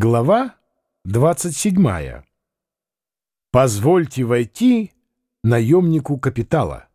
Глава 27. Позвольте войти наемнику капитала.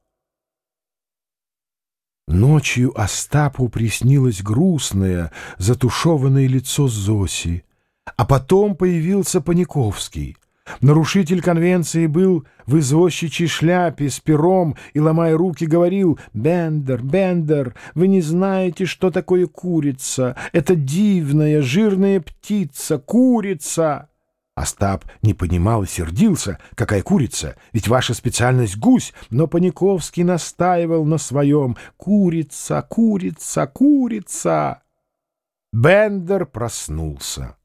Ночью Остапу приснилось грустное, затушеванное лицо Зоси, а потом появился Паниковский. Нарушитель конвенции был в извозчичьей шляпе с пером и, ломая руки, говорил «Бендер, Бендер, вы не знаете, что такое курица. Это дивная, жирная птица, курица». Остап не понимал и сердился. «Какая курица? Ведь ваша специальность — гусь!» Но Паниковский настаивал на своем «Курица, курица, курица!» Бендер проснулся.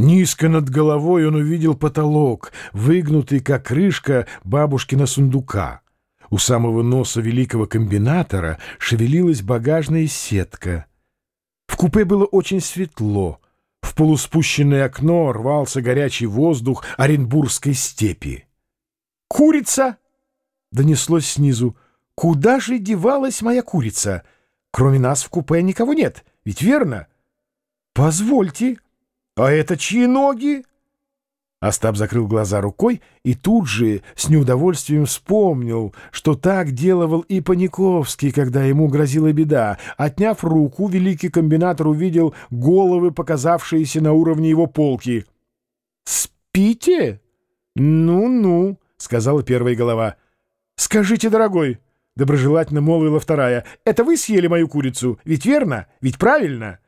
Низко над головой он увидел потолок, выгнутый, как крышка бабушкина сундука. У самого носа великого комбинатора шевелилась багажная сетка. В купе было очень светло. В полуспущенное окно рвался горячий воздух Оренбургской степи. «Курица!» — донеслось снизу. «Куда же девалась моя курица? Кроме нас в купе никого нет, ведь верно?» «Позвольте!» «А это чьи ноги?» Остап закрыл глаза рукой и тут же с неудовольствием вспомнил, что так делал и Паниковский, когда ему грозила беда. Отняв руку, великий комбинатор увидел головы, показавшиеся на уровне его полки. «Спите? Ну-ну», — сказала первая голова. «Скажите, дорогой», — доброжелательно молвила вторая, — «это вы съели мою курицу? Ведь верно? Ведь правильно?»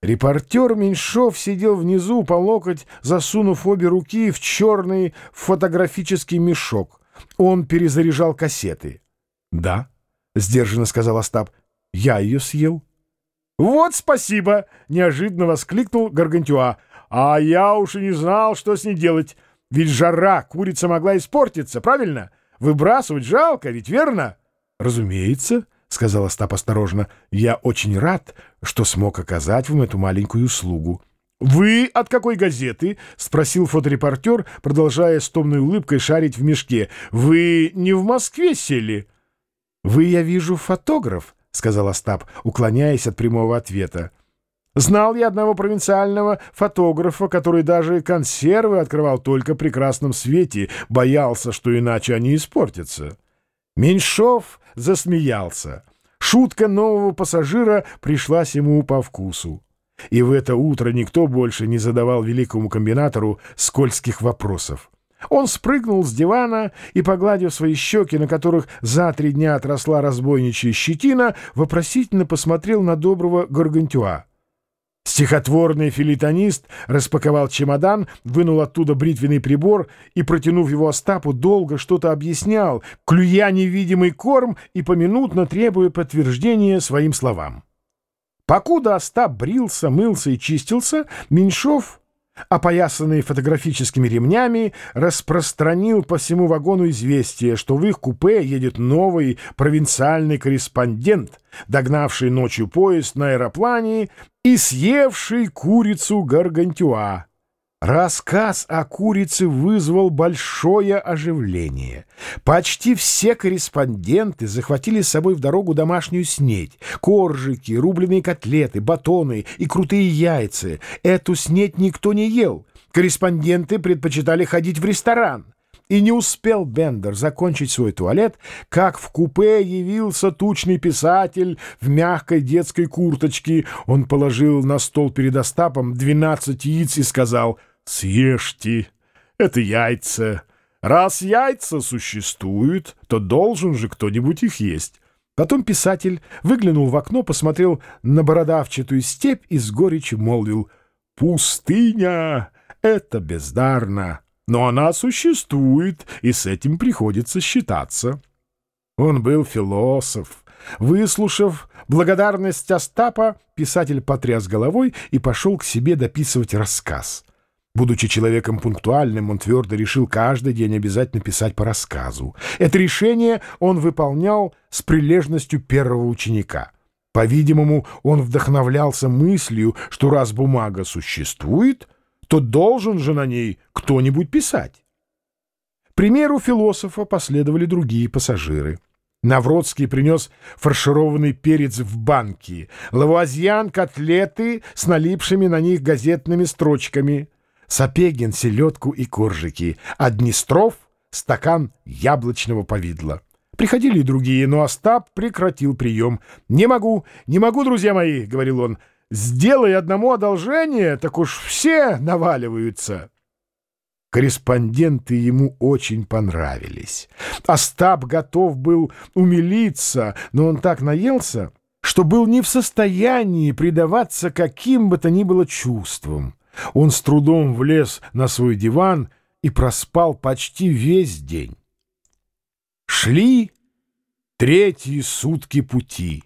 Репортер Меньшов сидел внизу по локоть, засунув обе руки в черный фотографический мешок. Он перезаряжал кассеты. «Да», — сдержанно сказал Остап, — «я ее съел». «Вот спасибо!» — неожиданно воскликнул Гаргантюа. «А я уж и не знал, что с ней делать. Ведь жара, курица могла испортиться, правильно? Выбрасывать жалко, ведь верно?» «Разумеется», — сказал Остап осторожно, — я очень рад, что смог оказать вам эту маленькую услугу. — Вы от какой газеты? — спросил фоторепортер, продолжая с томной улыбкой шарить в мешке. — Вы не в Москве сели? — Вы, я вижу, фотограф, — сказал Остап, уклоняясь от прямого ответа. Знал я одного провинциального фотографа, который даже консервы открывал только при красном свете, боялся, что иначе они испортятся. Меньшов засмеялся. Шутка нового пассажира пришлась ему по вкусу. И в это утро никто больше не задавал великому комбинатору скользких вопросов. Он спрыгнул с дивана и, погладив свои щеки, на которых за три дня отросла разбойничья щетина, вопросительно посмотрел на доброго Гаргантюа. Стихотворный филитонист распаковал чемодан, вынул оттуда бритвенный прибор и, протянув его Остапу, долго что-то объяснял, клюя невидимый корм и поминутно требуя подтверждения своим словам. Покуда Остап брился, мылся и чистился, Меньшов опоясанный фотографическими ремнями, распространил по всему вагону известие, что в их купе едет новый провинциальный корреспондент, догнавший ночью поезд на аэроплане и съевший курицу гаргантюа. Рассказ о курице вызвал большое оживление. Почти все корреспонденты захватили с собой в дорогу домашнюю снедь, коржики, рубленые котлеты, батоны и крутые яйца. Эту снедь никто не ел. Корреспонденты предпочитали ходить в ресторан. И не успел Бендер закончить свой туалет, как в купе явился тучный писатель в мягкой детской курточке. Он положил на стол перед Остапом двенадцать яиц и сказал «Съешьте, это яйца. Раз яйца существуют, то должен же кто-нибудь их есть». Потом писатель выглянул в окно, посмотрел на бородавчатую степь и с горечью молвил «Пустыня — это бездарно». Но она существует, и с этим приходится считаться. Он был философ. Выслушав благодарность Остапа, писатель потряс головой и пошел к себе дописывать рассказ. Будучи человеком пунктуальным, он твердо решил каждый день обязательно писать по рассказу. Это решение он выполнял с прилежностью первого ученика. По-видимому, он вдохновлялся мыслью, что раз бумага существует — то должен же на ней кто-нибудь писать. Примеру философа последовали другие пассажиры. Навродский принес фаршированный перец в банке, лавуазьян — котлеты с налипшими на них газетными строчками, Сапегин — селедку и коржики, а Днестров — стакан яблочного повидла. Приходили и другие, но Остап прекратил прием. «Не могу, не могу, друзья мои», — говорил он, — «сделай одному одолжение, так уж все наваливаются». Корреспонденты ему очень понравились. Остап готов был умилиться, но он так наелся, что был не в состоянии предаваться каким бы то ни было чувствам. Он с трудом влез на свой диван и проспал почти весь день. Шли третьи сутки пути.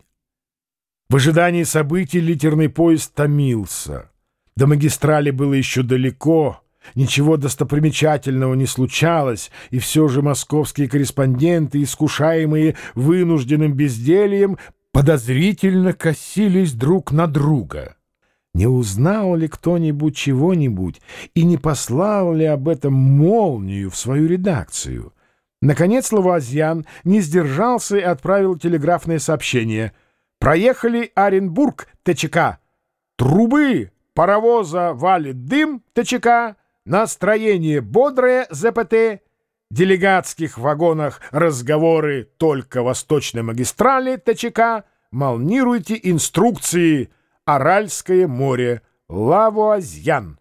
В ожидании событий литерный поезд томился. До магистрали было еще далеко — Ничего достопримечательного не случалось, и все же московские корреспонденты, искушаемые вынужденным бездельем, подозрительно косились друг на друга. Не узнал ли кто-нибудь чего-нибудь и не послал ли об этом молнию в свою редакцию? Наконец Лавуазьян не сдержался и отправил телеграфное сообщение. «Проехали Оренбург, ТЧК. Трубы паровоза валит дым, ТЧК. Настроение бодрое, ЗПТ. Делегатских вагонах разговоры только восточной магистрали ТЧК. Молнируйте инструкции. Аральское море. Лавуазьян.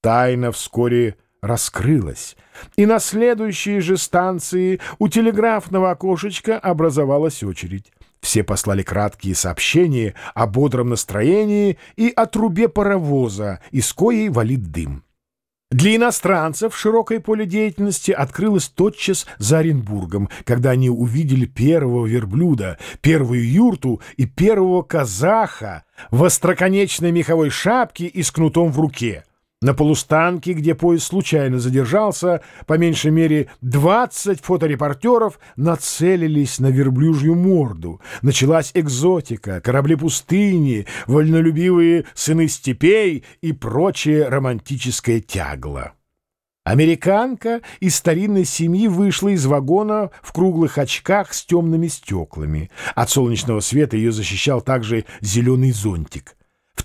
Тайна вскоре раскрылась, и на следующей же станции у телеграфного окошечка образовалась очередь. Все послали краткие сообщения о бодром настроении и о трубе паровоза, из коей валит дым. Для иностранцев широкое поле деятельности открылось тотчас за Оренбургом, когда они увидели первого верблюда, первую юрту и первого казаха в остроконечной меховой шапке и с кнутом в руке — на полустанке, где поезд случайно задержался, по меньшей мере 20 фоторепортеров нацелились на верблюжью морду. Началась экзотика, корабли пустыни, вольнолюбивые сыны степей и прочее романтическое тягло. Американка из старинной семьи вышла из вагона в круглых очках с темными стеклами. От солнечного света ее защищал также зеленый зонтик.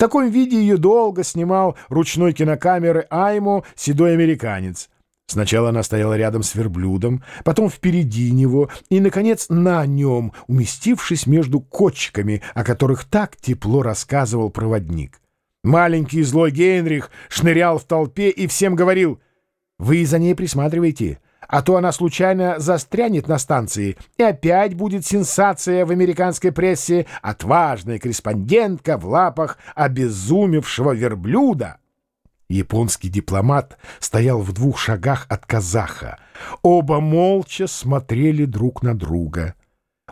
Таком виде ее долго снимал ручной кинокамеры Аймо седой американец. Сначала она стояла рядом с верблюдом, потом впереди него и, наконец, на нем, уместившись между кочками, о которых так тепло рассказывал проводник. Маленький злой Генрих шнырял в толпе и всем говорил «Вы за ней присматривайте, а то она случайно застрянет на станции, и опять будет сенсация в американской прессе «Отважная корреспондентка в лапах обезумевшего верблюда». Японский дипломат стоял в двух шагах от казаха. Оба молча смотрели друг на друга.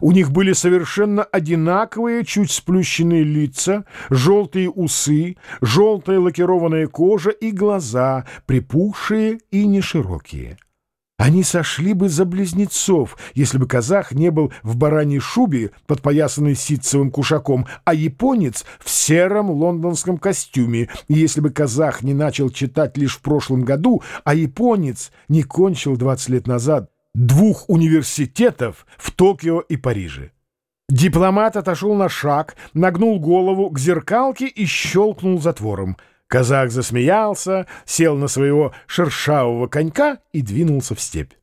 У них были совершенно одинаковые, чуть сплющенные лица, желтые усы, желтая лакированная кожа и глаза, припухшие и неширокие. Они сошли бы за близнецов, если бы казах не был в бараньей шубе, подпоясанной ситцевым кушаком, а японец в сером лондонском костюме, и если бы казах не начал читать лишь в прошлом году, а японец не кончил 20 лет назад двух университетов в Токио и Париже. Дипломат отошел на шаг, нагнул голову к зеркалке и щелкнул затвором — Казак засмеялся, сел на своего шершавого конька и двинулся в степь.